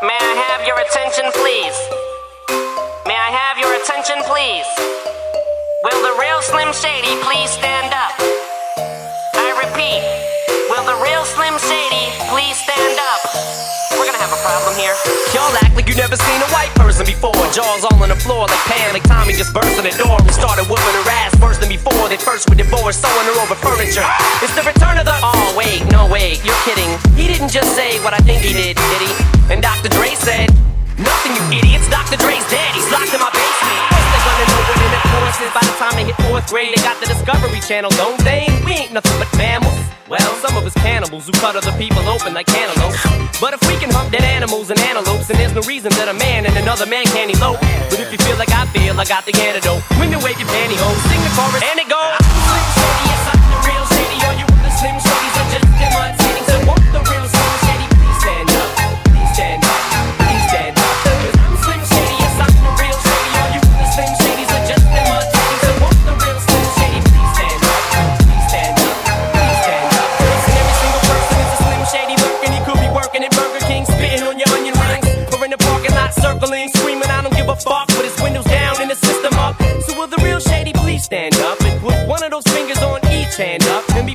May I have your attention, please? May I have your attention, please? Will the real Slim Shady please stand up? I repeat, will the real Slim Shady please stand up? We're gonna have a problem here. Y'all act like you never seen a white person before. Jaws all on the floor like like Tommy just burst in the door. We started whooping her ass worse than before. They first were divorced, sewing her over furniture. It's the return of the. Kidding. He didn't just say what I think he did, did he? And Dr. Dre said, Nothing, you idiots. Dr. Dre's dead. He's locked in my basement. They're gonna know what in the course is. By the time they hit fourth grade, they got the Discovery Channel, don't they? We ain't nothing but mammals. Well, some of us cannibals who cut other people open like cantaloupes. But if we can hunt dead animals and antelopes, then there's no reason that a man and another man can't elope. But if you feel like I feel, I got the antidote. Women wave your pantyhose, sing the chorus, and it Bark with his windows down and the system up. So will the real shady please stand up and put one of those fingers on each hand up and be